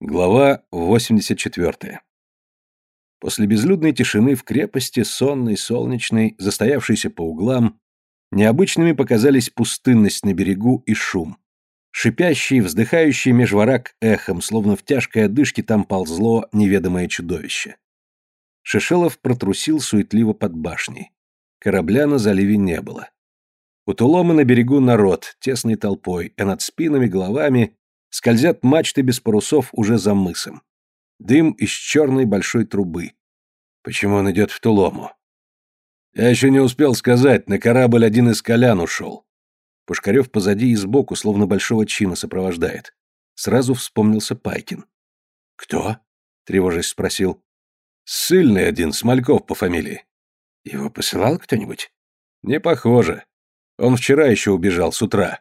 Глава 84. После безлюдной тишины в крепости, сонной, солнечной, застоявшейся по углам, необычными показались пустынность на берегу и шум. Шипящий, вздыхающий межворак эхом, словно в тяжкой одышке там ползло неведомое чудовище. Шишелов протрусил суетливо под башней. Корабля на заливе не было. У Туломы на берегу народ, тесной толпой, а над спинами, головами Скользят мачты без парусов уже за мысом. Дым из черной большой трубы. Почему он идет в Тулому? Я еще не успел сказать, на корабль один из колян ушел. Пушкарев позади и сбоку, словно большого чина, сопровождает. Сразу вспомнился Пайкин. «Кто?» — тревожась спросил. «Сыльный один, Смольков по фамилии». «Его посылал кто-нибудь?» «Не похоже. Он вчера еще убежал, с утра».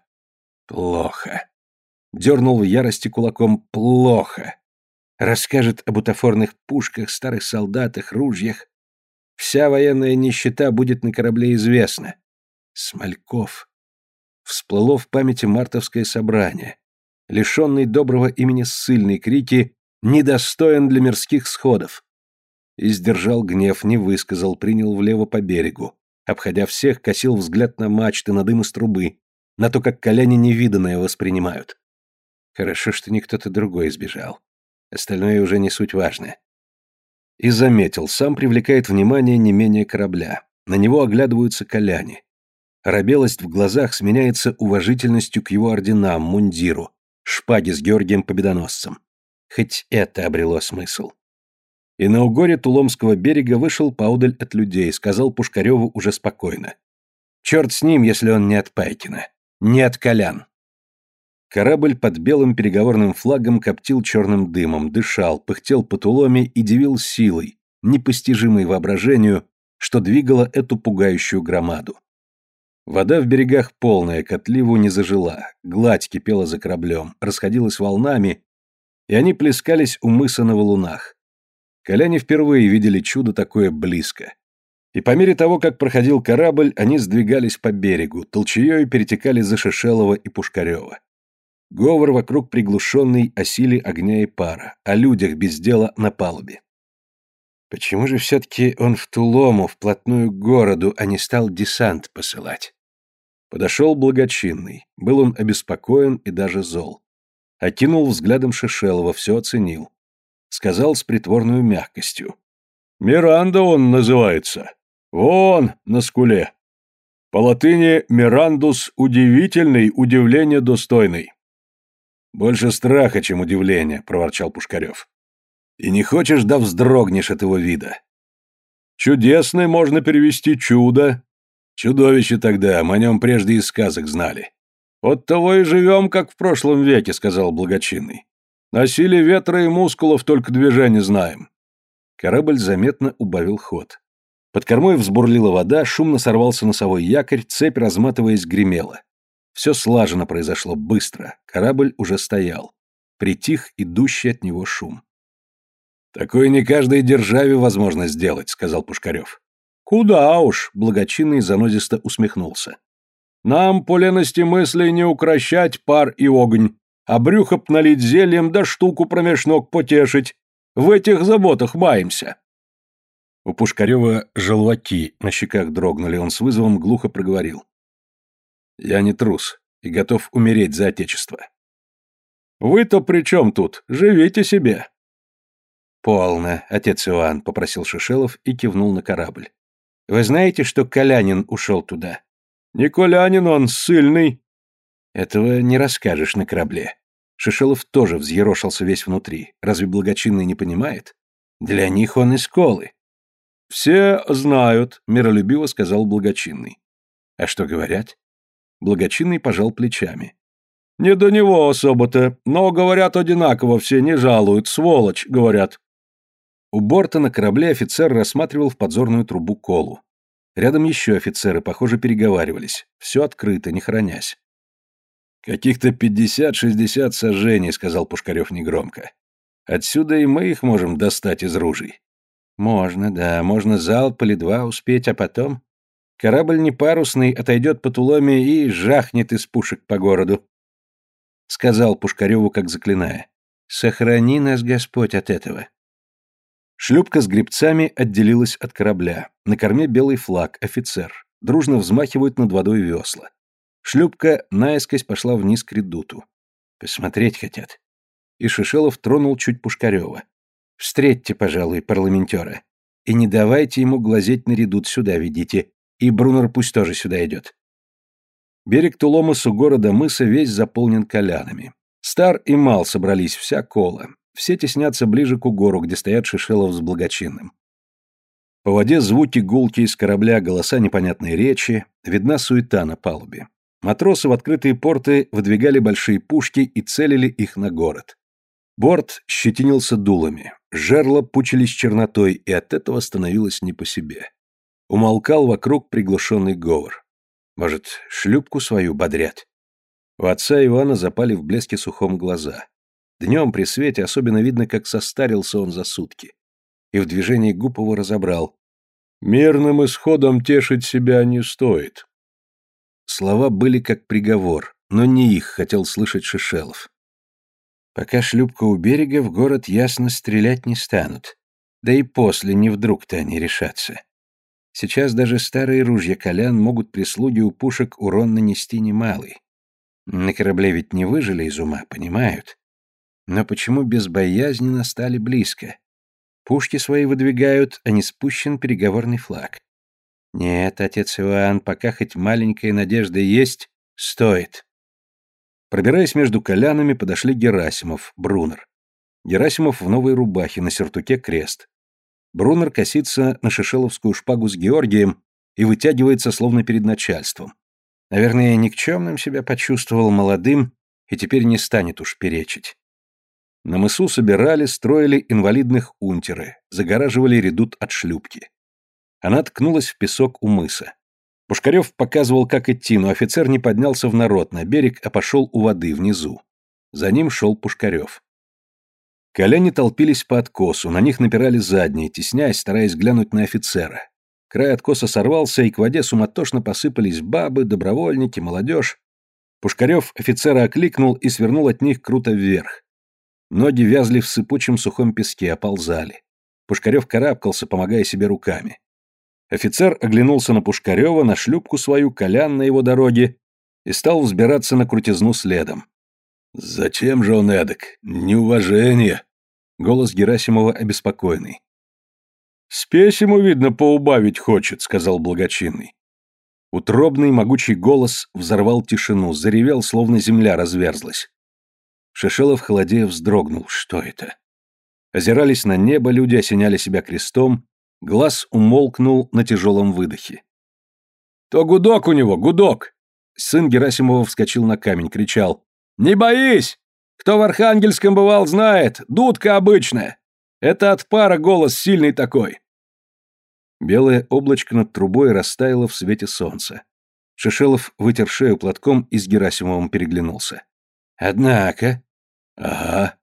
«Плохо дернул в ярости кулаком «плохо». Расскажет об бутафорных пушках, старых солдатах, ружьях. Вся военная нищета будет на корабле известна. Смольков. Всплыло в памяти мартовское собрание. Лишенный доброго имени ссыльной крики «Недостоин для мирских сходов!» И сдержал гнев, не высказал, принял влево по берегу. Обходя всех, косил взгляд на мачты, на дым из трубы, на то, как коляне невиданное воспринимают. Хорошо, что не кто-то другой избежал. Остальное уже не суть важно. И заметил, сам привлекает внимание не менее корабля. На него оглядываются коляне. Рабелость в глазах сменяется уважительностью к его орденам, мундиру, шпаге с Георгием Победоносцем. Хоть это обрело смысл. И на угоре Туломского берега вышел поудаль от людей, сказал Пушкареву уже спокойно. Черт с ним, если он не от Пайкина. Не от Колян. Корабль под белым переговорным флагом коптил черным дымом, дышал, пыхтел по и дивил силой, непостижимой воображению, что двигало эту пугающую громаду. Вода в берегах полная, котливу не зажила, гладь кипела за кораблем, расходилась волнами, и они плескались у мыса на валунах. Коляне впервые видели чудо такое близко. И по мере того, как проходил корабль, они сдвигались по берегу, толчеей перетекали за Шишелова и Пушкарева. Говор вокруг приглушенный о силе огня и пара, о людях без дела на палубе. Почему же все-таки он в Тулому, вплотную к городу, а не стал десант посылать? Подошел благочинный, был он обеспокоен и даже зол. Окинул взглядом Шишелова, все оценил. Сказал с притворной мягкостью. «Миранда он называется. Вон, на скуле. По латыни «Мирандус» удивительный, удивление достойный. «Больше страха, чем удивления», — проворчал Пушкарев. «И не хочешь, да вздрогнешь от его вида». «Чудесный можно перевести чудо». «Чудовище тогда, мы о нем прежде из сказок знали». «От того и живем, как в прошлом веке», — сказал благочинный. «На силе ветра и мускулов только движение знаем». Корабль заметно убавил ход. Под кормой взбурлила вода, шумно сорвался носовой якорь, цепь, разматываясь, гремела. Все слаженно произошло быстро, корабль уже стоял. Притих идущий от него шум. «Такое не каждой державе возможно сделать», — сказал Пушкарев. «Куда уж», — благочинный занозисто усмехнулся. «Нам по лености мысли не укращать пар и огонь, а брюхо налить зельем да штуку промеж ног потешить. В этих заботах маемся». У Пушкарева желваки на щеках дрогнули, он с вызовом глухо проговорил. Я не трус и готов умереть за отечество. Вы-то при чем тут? Живите себе. Полно, отец Иоанн, попросил Шишелов и кивнул на корабль. Вы знаете, что Колянин ушел туда? Не Колянин он, сильный. Этого не расскажешь на корабле. Шишелов тоже взъерошился весь внутри. Разве благочинный не понимает? Для них он из колы. Все знают, миролюбиво сказал благочинный. А что говорят? Благочинный пожал плечами. «Не до него особо-то, но, говорят, одинаково все, не жалуют, сволочь, говорят». У борта на корабле офицер рассматривал в подзорную трубу колу. Рядом еще офицеры, похоже, переговаривались. Все открыто, не хранясь. «Каких-то пятьдесят-шестьдесят сожжений», — сказал Пушкарев негромко. «Отсюда и мы их можем достать из ружей». «Можно, да, можно залп или два успеть, а потом...» Корабль не парусный, отойдет по Туломе и жахнет из пушек по городу. Сказал Пушкареву, как заклиная. Сохрани нас, Господь, от этого. Шлюпка с гребцами отделилась от корабля. На корме белый флаг, офицер. Дружно взмахивают над водой весла. Шлюпка наискось пошла вниз к редуту. Посмотреть хотят. И Шишелов тронул чуть Пушкарева. Встретьте, пожалуй, парламентера. И не давайте ему глазеть на редут, сюда ведите. И Брунер пусть тоже сюда идет. Берег Туломас у города мыса весь заполнен колянами. Стар и мал собрались, вся кола. Все теснятся ближе к угору, где стоят Шишелов с благочинным. По воде звуки гулки из корабля, голоса непонятной речи, видна суета на палубе. Матросы в открытые порты выдвигали большие пушки и целили их на город. Борт щетинился дулами, жерла пучились чернотой, и от этого становилось не по себе. Умолкал вокруг приглушенный говор. Может, шлюпку свою бодрят? У отца Ивана запали в блеске сухом глаза. Днем при свете особенно видно, как состарился он за сутки. И в движении губ его разобрал. «Мирным исходом тешить себя не стоит». Слова были как приговор, но не их хотел слышать Шишелов. Пока шлюпка у берега, в город ясно стрелять не станут. Да и после не вдруг-то они решатся. Сейчас даже старые ружья колян могут при слуге у пушек урон нанести немалый. На корабле ведь не выжили из ума, понимают. Но почему безбоязненно стали близко? Пушки свои выдвигают, а не спущен переговорный флаг. Нет, отец Иоанн, пока хоть маленькая надежда есть, стоит. Пробираясь между колянами, подошли Герасимов, Брунер. Герасимов в новой рубахе, на сертуке крест. Брунер косится на шишеловскую шпагу с Георгием и вытягивается, словно перед начальством. Наверное, никчемным себя почувствовал молодым и теперь не станет уж перечить. На мысу собирали, строили инвалидных унтеры, загораживали редут от шлюпки. Она ткнулась в песок у мыса. Пушкарев показывал, как идти, но офицер не поднялся в народ на берег, а пошел у воды внизу. За ним шел Пушкарев. Коляне толпились по откосу, на них напирали задние, тесняясь, стараясь глянуть на офицера. Край откоса сорвался, и к воде суматошно посыпались бабы, добровольники, молодежь. Пушкарев офицера окликнул и свернул от них круто вверх. Ноги вязли в сыпучем сухом песке, оползали. Пушкарев карабкался, помогая себе руками. Офицер оглянулся на Пушкарева, на шлюпку свою, колян на его дороге, и стал взбираться на крутизну следом. «Зачем же он эдак? Неуважение!» Голос Герасимова обеспокоенный. «Спесь ему, видно, поубавить хочет», — сказал благочинный. Утробный могучий голос взорвал тишину, заревел, словно земля разверзлась. Шишелов холодея вздрогнул. Что это? Озирались на небо, люди осеняли себя крестом, Глаз умолкнул на тяжелом выдохе. «То гудок у него, гудок!» Сын Герасимова вскочил на камень, кричал. «Не боись! Кто в Архангельском бывал, знает, дудка обычная. Это от пара голос сильный такой». Белое облачко над трубой растаяло в свете солнца. Шишелов вытер шею платком и с Герасимовым переглянулся. «Однако...» «Ага».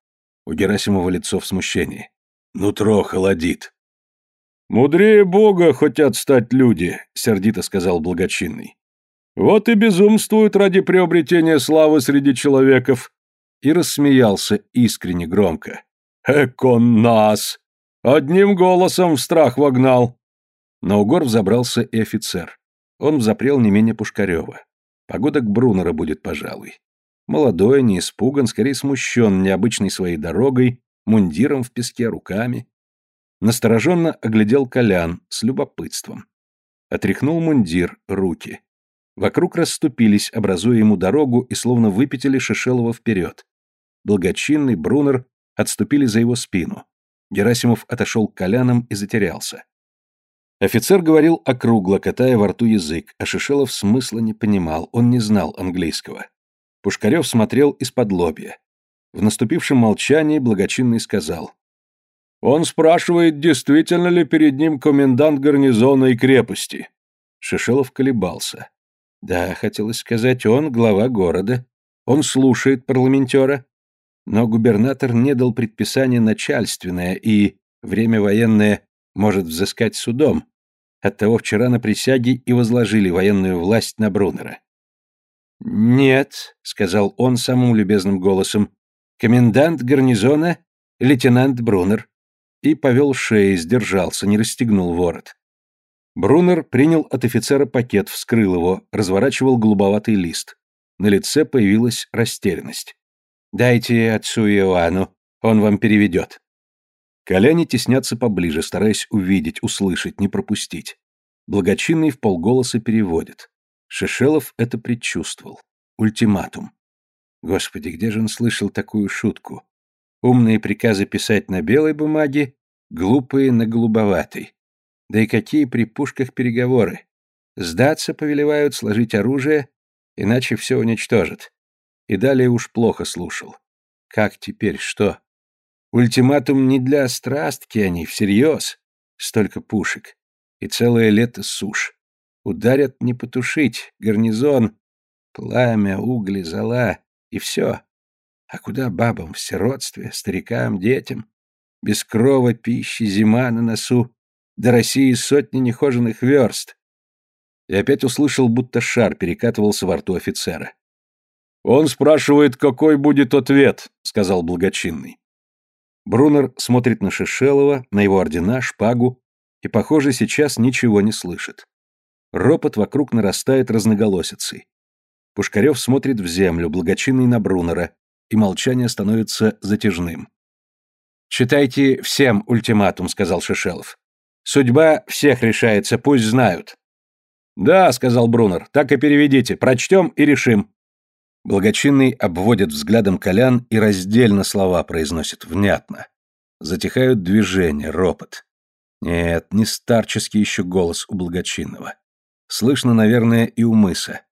У Герасимова лицо в смущении. «Нутро холодит». «Мудрее Бога хотят стать люди», — сердито сказал благочинный. «Вот и безумствуют ради приобретения славы среди человеков». И рассмеялся искренне громко. «Эк нас! Одним голосом в страх вогнал!» На угор взобрался и офицер. Он взапрел не менее Пушкарева. Погода к Брунера будет, пожалуй. Молодой, не испуган, скорее смущен необычной своей дорогой, мундиром в песке, руками. Настороженно оглядел Колян с любопытством. Отряхнул мундир, руки. Вокруг расступились, образуя ему дорогу и словно выпятили Шишелова вперед. Благочинный, Брунер отступили за его спину. Герасимов отошел к Колянам и затерялся. Офицер говорил округло, катая во рту язык, а Шишелов смысла не понимал, он не знал английского. Пушкарев смотрел из-под лобья. В наступившем молчании благочинный сказал. Он спрашивает, действительно ли перед ним комендант гарнизона и крепости. Шишелов колебался. Да, хотелось сказать, он глава города. Он слушает парламентера. Но губернатор не дал предписания начальственное и, время военное, может взыскать судом. Оттого вчера на присяге и возложили военную власть на Брунера. «Нет», — сказал он самым любезным голосом, Комендант гарнизона, лейтенант Брунер. И повел шеи, сдержался, не расстегнул ворот. Брунер принял от офицера пакет, вскрыл его, разворачивал голубоватый лист. На лице появилась растерянность. «Дайте отцу Иоанну, он вам переведет». Коляне теснятся поближе, стараясь увидеть, услышать, не пропустить. Благочинный в полголоса переводит. Шишелов это предчувствовал. Ультиматум. Господи, где же он слышал такую шутку? Умные приказы писать на белой бумаге, глупые на голубоватой. Да и какие при пушках переговоры? Сдаться повелевают, сложить оружие, иначе все уничтожат. И далее уж плохо слушал. Как теперь, что? Ультиматум не для страстки они, всерьез. Столько пушек. И целое лето суш. Ударят не потушить, гарнизон, пламя, угли, зола, и все. А куда бабам в сиротстве, старикам, детям? Без крова, пищи, зима на носу, до России сотни нехоженных верст. И опять услышал, будто шар перекатывался во рту офицера. «Он спрашивает, какой будет ответ», — сказал благочинный. Брунер смотрит на Шишелова, на его ордена, шпагу, и, похоже, сейчас ничего не слышит. Ропот вокруг нарастает разноголосицей. Пушкарев смотрит в землю, благочинный на Брунера, и молчание становится затяжным. «Читайте всем ультиматум», — сказал Шишелов. Судьба всех решается, пусть знают. Да, сказал Брунер, так и переведите, прочтем и решим. Благочинный обводит взглядом Колян и раздельно слова произносит внятно. Затихают движения, ропот. Нет, не старческий еще голос у благочинного. Слышно, наверное, и у мыса.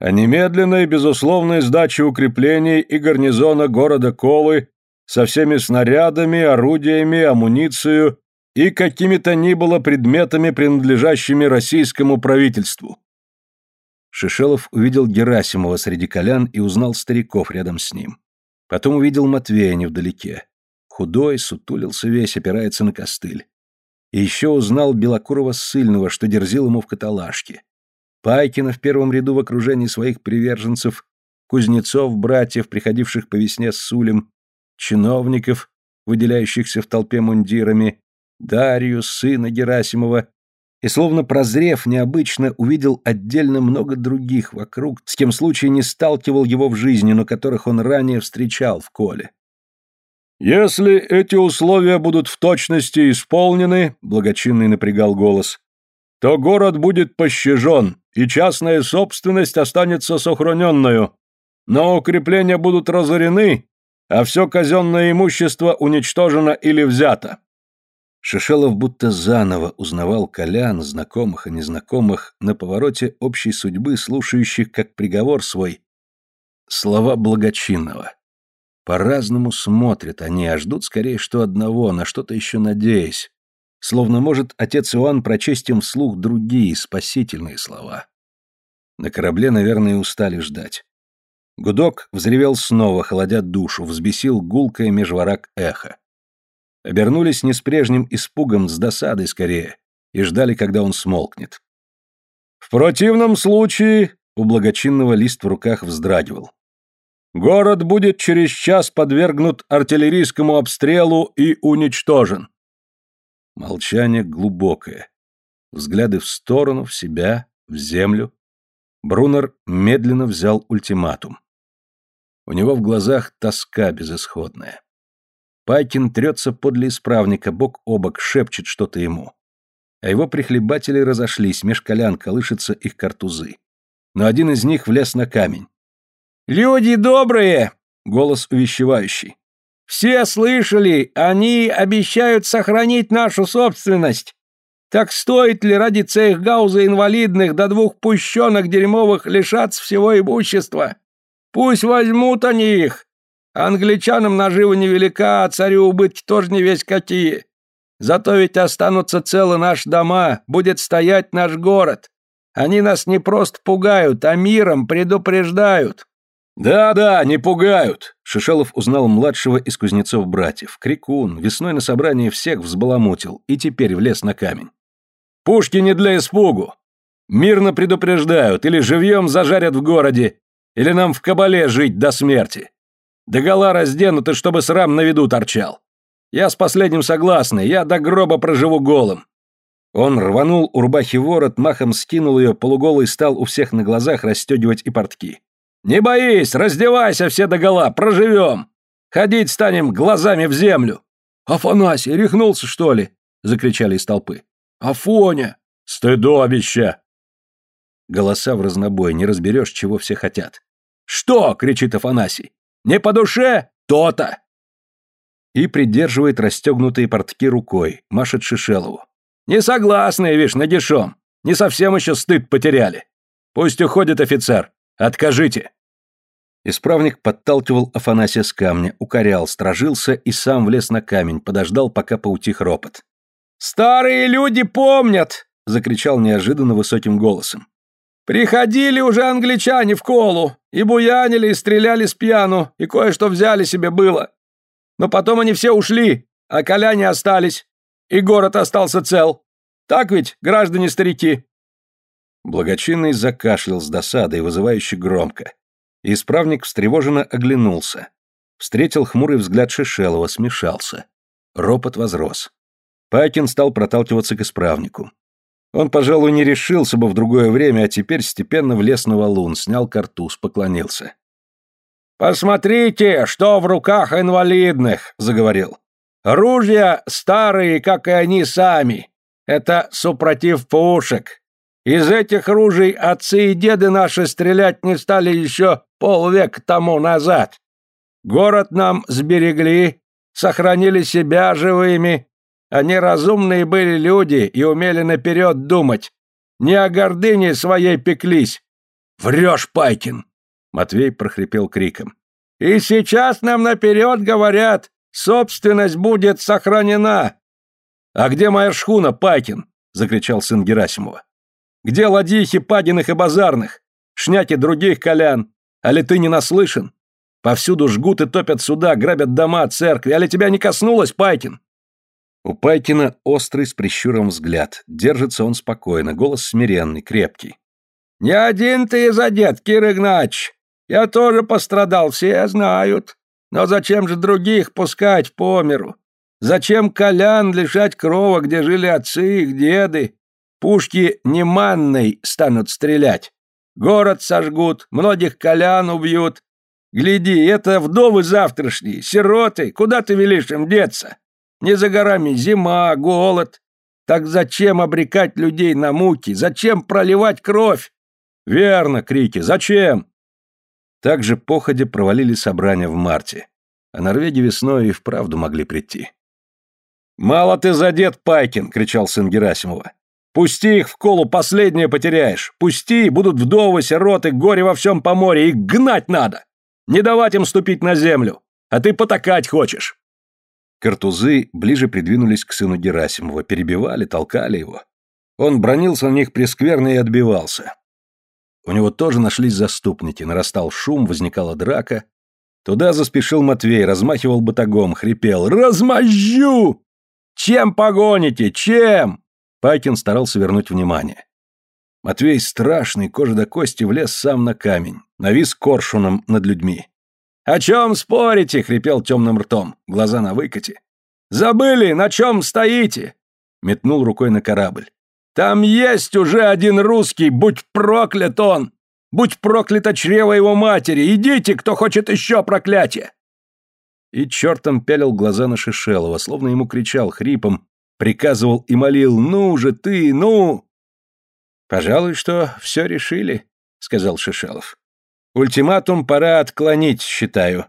О немедленной безусловной сдаче укреплений и гарнизона города Колы со всеми снарядами, орудиями, амуницией и какими-то ни было предметами, принадлежащими российскому правительству. Шишелов увидел Герасимова среди колян и узнал стариков рядом с ним. Потом увидел Матвея невдалеке. Худой, сутулился весь, опирается на костыль. И еще узнал Белокурого ссыльного, что дерзил ему в каталажке. Пайкина в первом ряду в окружении своих приверженцев, кузнецов, братьев, приходивших по весне с Сулем, чиновников, выделяющихся в толпе мундирами, Дарью, сына Герасимова, и, словно прозрев необычно, увидел отдельно много других вокруг, с кем случай не сталкивал его в жизни, но которых он ранее встречал в коле. «Если эти условия будут в точности исполнены», — благочинный напрягал голос, — «то город будет пощажен, и частная собственность останется сохраненную, но укрепления будут разорены, а все казенное имущество уничтожено или взято. Шишелов будто заново узнавал колян, знакомых и незнакомых, на повороте общей судьбы, слушающих как приговор свой. Слова благочинного. По-разному смотрят они, а ждут скорее что одного, на что-то еще надеясь. Словно может отец Иоанн прочесть им вслух другие, спасительные слова. На корабле, наверное, устали ждать. Гудок взревел снова, холодя душу, взбесил гулкое межворак эхо обернулись не с прежним испугом, с досадой скорее, и ждали, когда он смолкнет. В противном случае у благочинного лист в руках вздрагивал. Город будет через час подвергнут артиллерийскому обстрелу и уничтожен. Молчание глубокое. Взгляды в сторону, в себя, в землю. Брунер медленно взял ультиматум. У него в глазах тоска безысходная. Пайкин трется подле исправника, бок о бок, шепчет что-то ему. А его прихлебатели разошлись, меж колян колышется их картузы. Но один из них влез на камень. «Люди добрые!» — голос увещевающий. «Все слышали, они обещают сохранить нашу собственность. Так стоит ли ради цейхгауза инвалидных до двух пущенок дерьмовых лишаться всего имущества? Пусть возьмут они их, Англичанам нажива невелика, а царю убытки тоже не весь какие. Зато ведь останутся целы наши дома, будет стоять наш город. Они нас не просто пугают, а миром предупреждают». «Да-да, не пугают!» Шишелов узнал младшего из кузнецов братьев. Крикун, весной на собрании всех взбаламутил и теперь влез на камень. «Пушки не для испугу. Мирно предупреждают, или живьем зажарят в городе, или нам в кабале жить до смерти. Догола разденуты, чтобы срам на виду торчал. Я с последним согласный, я до гроба проживу голым. Он рванул у рубахи ворот, махом скинул ее, полуголый стал у всех на глазах расстегивать и портки. «Не боись, раздевайся все догола, проживем! Ходить станем глазами в землю!» «Афанасий, рехнулся, что ли?» — закричали из толпы. «Афоня! Стыдобище!» Голоса в разнобой, не разберешь, чего все хотят. «Что?» — кричит Афанасий. «Не по душе? То-то!» И придерживает расстегнутые портки рукой, машет Шишелову. «Не согласны, вишь, нагишом. Не совсем еще стыд потеряли. Пусть уходит офицер. Откажите!» Исправник подталкивал Афанасия с камня, укорял, стражился и сам влез на камень, подождал, пока поутих ропот. «Старые люди помнят!» — закричал неожиданно высоким голосом. «Приходили уже англичане в колу, и буянили, и стреляли с пьяну, и кое-что взяли себе было. Но потом они все ушли, а коляне остались, и город остался цел. Так ведь, граждане-старики?» Благочинный закашлял с досадой, вызывающе громко. Исправник встревоженно оглянулся. Встретил хмурый взгляд Шишелова, смешался. Ропот возрос. Пакин стал проталкиваться к исправнику. Он, пожалуй, не решился бы в другое время, а теперь степенно влез на валун, снял картуз, поклонился. «Посмотрите, что в руках инвалидных!» — заговорил. «Ружья старые, как и они сами. Это супротив пушек. Из этих ружей отцы и деды наши стрелять не стали еще полвека тому назад. Город нам сберегли, сохранили себя живыми. Они разумные были люди и умели наперед думать. Не о гордыне своей пеклись. Врешь, Пайкин!» Матвей прохрипел криком. «И сейчас нам наперед говорят, собственность будет сохранена!» «А где моя шхуна, Пайкин?» — закричал сын Герасимова. Где ладьихи падиных и базарных? Шняки других колян? Али ты не наслышан? Повсюду жгут и топят суда, грабят дома, церкви. Али тебя не коснулось, Пайкин?» У Пайкина острый с прищуром взгляд. Держится он спокойно, голос смиренный, крепкий. «Не один ты задет, Кир Игнач. Я тоже пострадал, все знают. Но зачем же других пускать по миру? Зачем колян лишать крова, где жили отцы их деды? Пушки не манной станут стрелять. Город сожгут, многих колян убьют. Гляди, это вдовы завтрашние, сироты, куда ты велишь им деться? Не за горами зима, голод. Так зачем обрекать людей на муки? Зачем проливать кровь? Верно, крики, зачем? Также походе провалили собрания в марте. А норвеги весной и вправду могли прийти. «Мало ты задет, Пайкин!» — кричал сын Герасимова. Пусти их в колу, последнее потеряешь. Пусти, будут вдовы, сироты, горе во всем поморье, их гнать надо. Не давать им ступить на землю. А ты потакать хочешь. Картузы ближе придвинулись к сыну Герасимова, перебивали, толкали его. Он бронился на них прескверно и отбивался. У него тоже нашлись заступники, нарастал шум, возникала драка. Туда заспешил Матвей, размахивал батагом, хрипел «Размозжу!» «Чем погоните? Чем?» Пайкин старался вернуть внимание. Матвей страшный, кожа до кости, влез сам на камень, навис коршуном над людьми. «О чем спорите?» — хрипел темным ртом, глаза на выкате. «Забыли, на чем стоите?» — метнул рукой на корабль. «Там есть уже один русский, будь проклят он! Будь проклято чрево его матери! Идите, кто хочет еще проклятия!» И чертом пялил глаза на Шишелова, словно ему кричал хрипом, Приказывал и молил «Ну же ты, ну!» «Пожалуй, что все решили», — сказал Шишалов. «Ультиматум пора отклонить, считаю.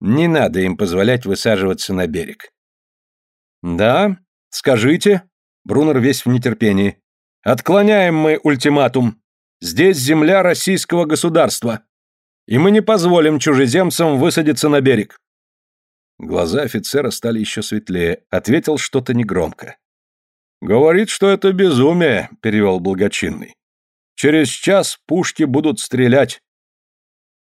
Не надо им позволять высаживаться на берег». «Да, скажите», — Брунер весь в нетерпении. «Отклоняем мы ультиматум. Здесь земля российского государства, и мы не позволим чужеземцам высадиться на берег. Глаза офицера стали еще светлее, ответил что-то негромко. «Говорит, что это безумие», — перевел благочинный. «Через час пушки будут стрелять».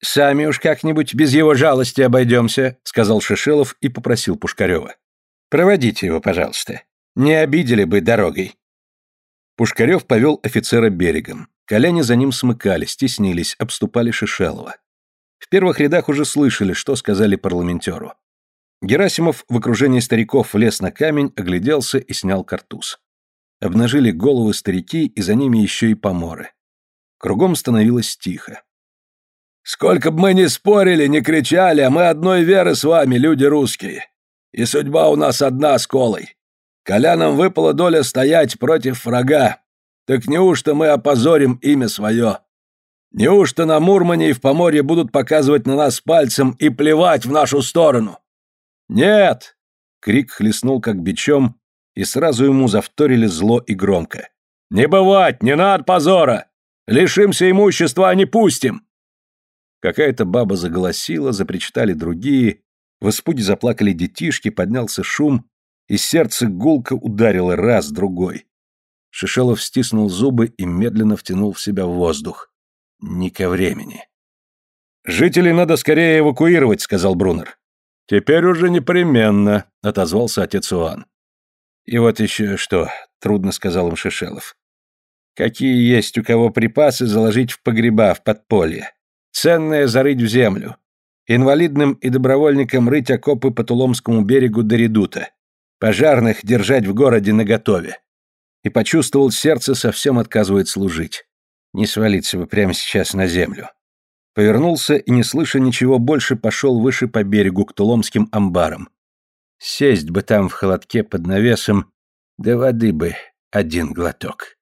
«Сами уж как-нибудь без его жалости обойдемся», — сказал Шишелов и попросил Пушкарева. «Проводите его, пожалуйста. Не обидели бы дорогой». Пушкарев повел офицера берегом. Колени за ним смыкались, стеснились, обступали Шишелова. В первых рядах уже слышали, что сказали парламентеру. Герасимов в окружении стариков влез на камень, огляделся и снял картуз. Обнажили головы старики, и за ними еще и поморы. Кругом становилось тихо. «Сколько бы мы ни спорили, ни кричали, мы одной веры с вами, люди русские. И судьба у нас одна с Колой. Колянам выпала доля стоять против врага. Так неужто мы опозорим имя свое? Неужто на Мурмане и в Поморье будут показывать на нас пальцем и плевать в нашу сторону? Нет! Крик хлестнул как бичом, и сразу ему завторили зло и громко. Не бывать, не надо позора! Лишимся имущества, а не пустим! Какая-то баба заголосила, запричитали другие, в испуге заплакали детишки, поднялся шум, и сердце гулко ударило раз, другой. Шишелов стиснул зубы и медленно втянул в себя воздух. Не ко времени. «Жителей надо скорее эвакуировать», — сказал Брунер. «Теперь уже непременно», — отозвался отец Уан. «И вот еще что», — трудно сказал им Шишелов. «Какие есть у кого припасы заложить в погреба, в подполье? Ценное зарыть в землю. Инвалидным и добровольникам рыть окопы по Туломскому берегу до редута. Пожарных держать в городе наготове. И почувствовал, сердце совсем отказывает служить. Не свалиться бы прямо сейчас на землю. Повернулся и, не слыша ничего больше, пошел выше по берегу к Туломским амбарам. Сесть бы там в холодке под навесом, да воды бы один глоток.